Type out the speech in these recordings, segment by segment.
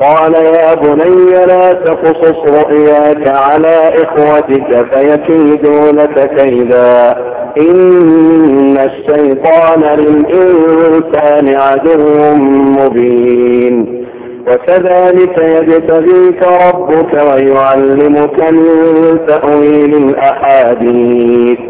قال يا بني لا تقصص رؤياك على إخوتك فيكيدوا لك كيدا إن الشيطان للإنسان عدو مبين. وكذلك يجتبيك ربك ويعلمك من تأويل الأحاديث.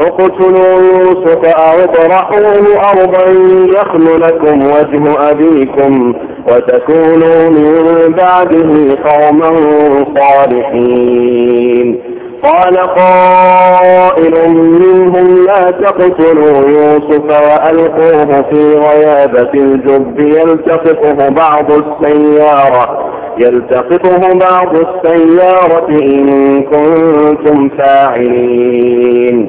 اقتلوا يوسف أو اطرحوه أرضا يخل لكم وجه أبيكم وتكونوا من بعده قوما صالحين. قال قائل منهم لا تقتلوا يوسف وألقوه في غيابة الجب. يلتقطه بعض السيارة يلتقطه بعض السيارة إن كنتم فاعلين.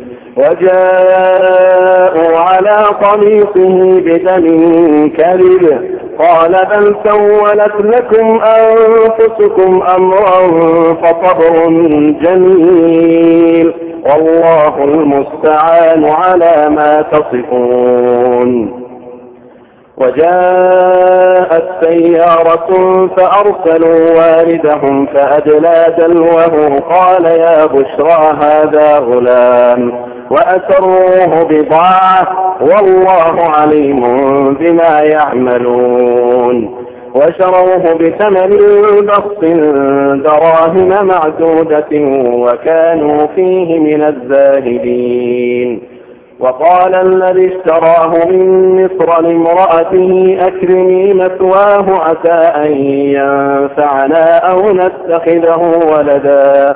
وجاءوا على قميصه بدم كذب قال بل سولت لكم أنفسكم أمرا فصبر جميل. والله المستعان على ما تصفون. وجاءت سيارة فأرسلوا واردهم فأدلى دلوه. قال يا بشرى هذا غلام. وأسروه بضاعة والله عليم بما يعملون. وشروه بثمن بخس دراهم معدودة وكانوا فيه من الزاهدين. وقال الذي اشتراه من مصر لامرأته أكرمي مثواه عسى أن ينفعنا أو نتخذه ولدا.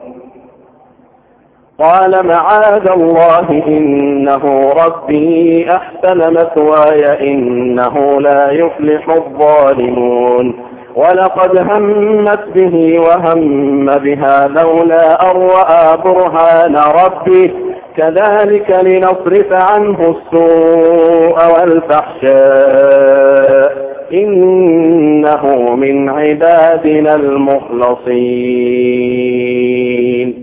قال معاذ الله إنه ربي أحسن مثواي إنه لا يفلح الظالمون. ولقد همت به وهم بها لولا رأى برهان ربه كذلك لنصرف عنه السوء والفحشاء. إنه من عبادنا المخلصين.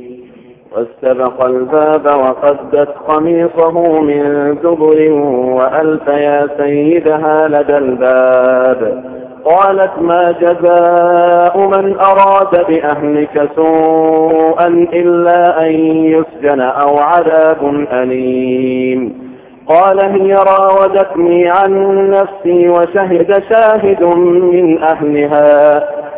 واستبق الباب وقدت قميصه من دبر وألف يا سيدها لدى الباب. قالت ما جزاء من أراد بأهلك سوءا إلا أن يسجن أو عذاب أليم. قال هي راودتني عن نفسي وشهد شاهد من أهلها.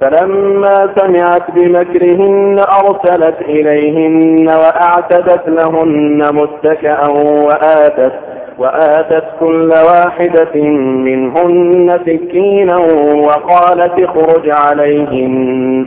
فلما سمعت بمكرهن أرسلت إليهن وأعتدت لهن متكأ وآتت وآتت كل واحدة منهن سكينا وقالت اخرج عليهن.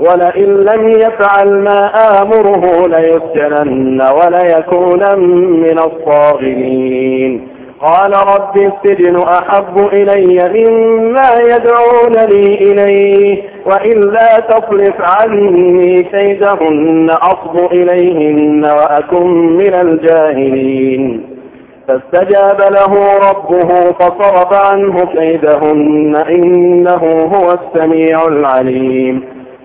ولئن لم يفعل ما آمره ليسجنن وليكون من الصاغرين. قال رب السجن أحب إلي مما يدعونني إليه وإلا تصرف عني كيدهن أصب إليهن وأكن من الجاهلين. فاستجاب له ربه فصرف عنه كيدهن إنه هو السميع العليم.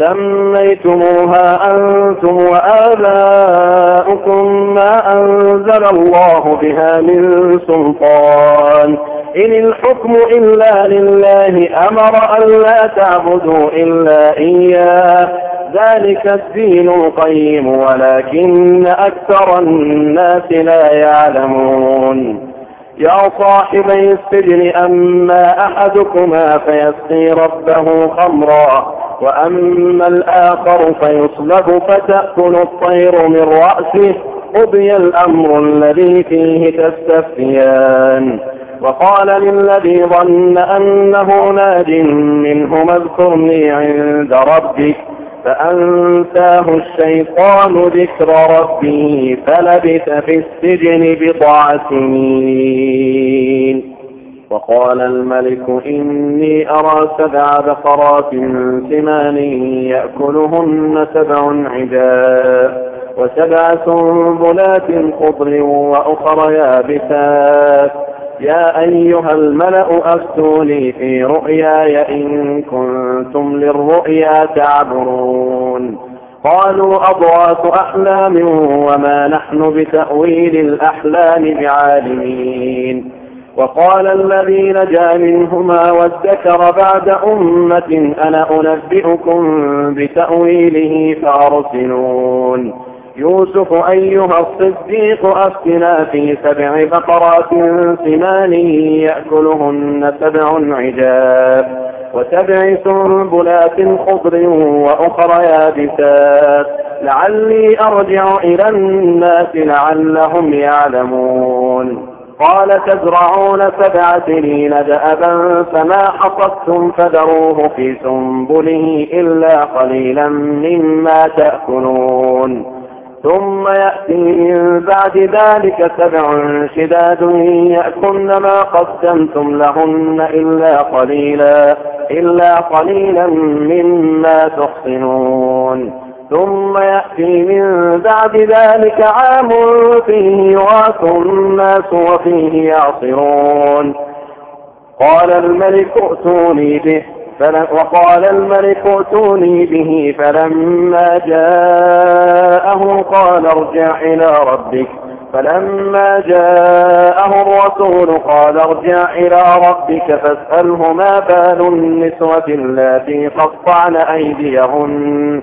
سميتموها أنتم وآباؤكم ما أنزل الله بها من سلطان. إن الحكم إلا لله أمر أن لا تعبدوا إلا إياه. ذلك الدين القيم ولكن أكثر الناس لا يعلمون. يا صاحبي السجن أما أحدكما فيسقي ربه خمرا. وأما الآخر فيصلب فتأكل الطير من رأسه قضي الأمر الذي فيه تستفتيان. وقال للذي ظن أنه ناج منه اذكرني عند ربك فأنساه الشيطان ذكر ربه فلبث في السجن بضع سنين. وقال الملك إني أرى سبع بقرات سمان يأكلهن سبع عجاء وسبع سنبلات خضر وأخر يابسات. يا أيها الملأ أفتوني في رؤياي إن كنتم للرؤيا تعبرون. قالوا أضواث أحلام وما نحن بتأويل الأحلام بعالمين. وقال الذي نجا منهما وادكر بعد أمة أنا أنبئكم بتأويله فأرسلون. يوسف أيها الصديق أفتنا في سبع بقرات سمان يأكلهن سبع عجاب وسبع سنبلات خضر وأخر يابسات. لعلي أرجع إلى الناس لعلهم يعلمون. قال تزرعون سبع سنين دأبا فما حصدتم فذروه في سنبله إلا قليلا مما تأكلون. ثم يأتي من بعد ذلك سبع شداد يأكلن ما قدمتم لهن إلا قليلا إلا قليلا مما تحصنون. ثم يأتي من بعد ذلك عام فيه يغاث الناس وفيه يعصرون. قال الملك ائتوني به وقال الملك ائتوني به فلما جاءه قال ارجع إلى ربك. فلما جاءه الرسول قال ارجع إلى ربك فاسأله ما بال النسوة التي قطعن أيديهن.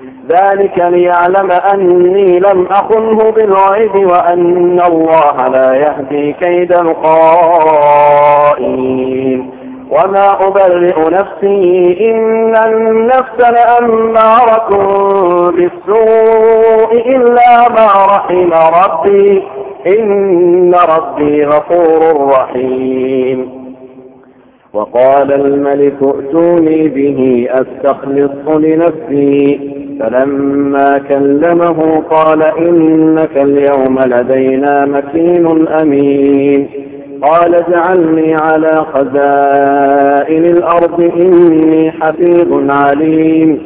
ذلك ليعلم أني لم أخنه بالغيب وأن الله لا يهدي كيد الخائن وما أبرئ نفسي إن النفس لأمارة بالسوء إلا ما رحم ربي. إن ربي غفور رحيم. وقال الملك ائتوني به أستخلصه لنفسي. فلما كلمه قال إنك اليوم لدينا مكين أمين. قال اجعلني على خزائن الأرض إني حفيظ عليم.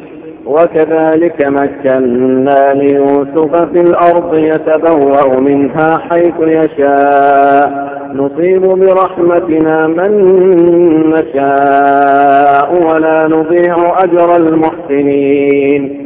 وكذلك مكنا ليوسف في الأرض يتبوأ منها حيث يشاء. نصيب برحمتنا من نشاء ولا نضيع أجر المحسنين.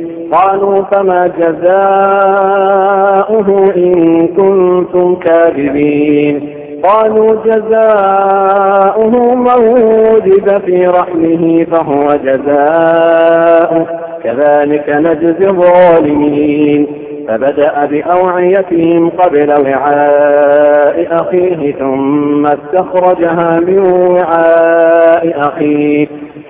قالوا فما جزاؤه إن كنتم كاذبين. قالوا جزاؤه من وجد في رحمه فهو جزاؤه. كذلك نجزي الظالمين. فبدأ بأوعيتهم قبل وعاء أخيه ثم استخرجها من وعاء أخيه.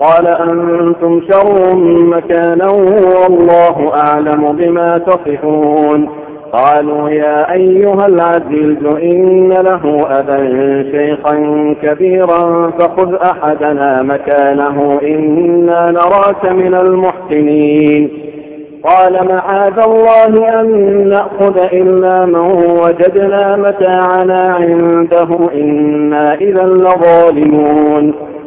قال أنتم شر مكانا والله أعلم بما تصفون. قالوا يا أيها العزيز إن له أبا شيخا كبيرا فخذ أحدنا مكانه إنا نراك من المحسنين. قال معاذ الله أن نأخذ إلا من وجدنا متاعنا عنده إنا إذا لظالمون.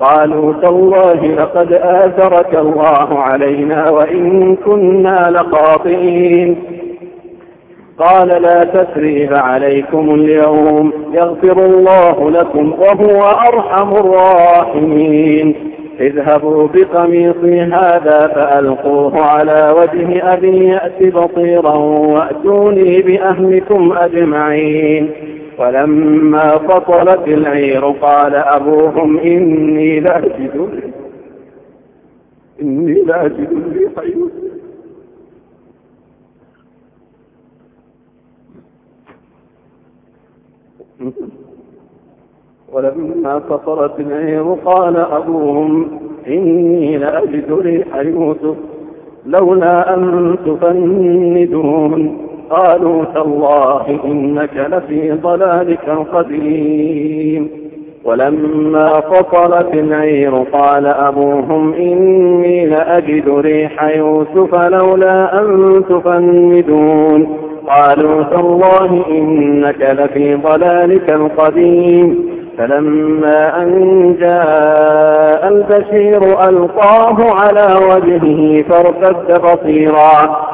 قالوا تالله لقد آثرك الله علينا وإن كنا لخاطئين. قال لا تسريب عليكم اليوم يغفر الله لكم وهو أرحم الراحمين. اذهبوا بقميصي هذا فألقوه على وجه أبي يأت بصيرا وأتوني بأهلكم أجمعين. ولما فصلت العير قال أبوهم إني لأجد إني لأجد الريح يوسف ولما فصلت العير قال أبوهم إني لأجد ريح يوسف لولا أن تفندون. قالوا تالله إنك لفي ضلالك القديم ولما فصلت العير قال أبوهم إني لأجد ريح يوسف لولا أن تفندون. قالوا تالله إنك لفي ضلالك القديم. فلما أن جاء البشير ألقاه على وجهه فارتد بصيرا.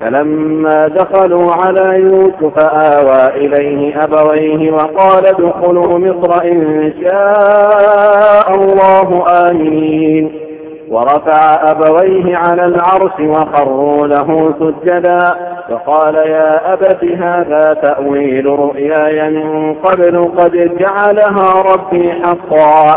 فلما دخلوا على يوسف آوى إليه أبويه وقال ادخلوا مصر إن شاء الله آمين. ورفع أبويه على العرش وخروا له سجدا. فقال يا أبت هذا تأويل رؤياي من قبل قد جعلها ربي حقا.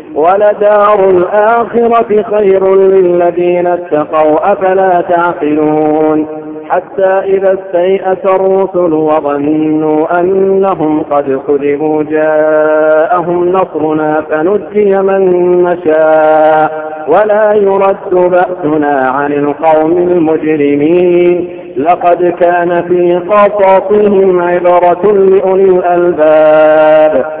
ولدار الآخرة خير للذين اتقوا أفلا تعقلون؟ حتى إذا استيأس الرسل وظنوا أنهم قد كذبوا جاءهم نصرنا فنجي من نشاء. ولا يرد بأسنا عن القوم المجرمين. لقد كان في قصصهم عبرة لأولي الألباب.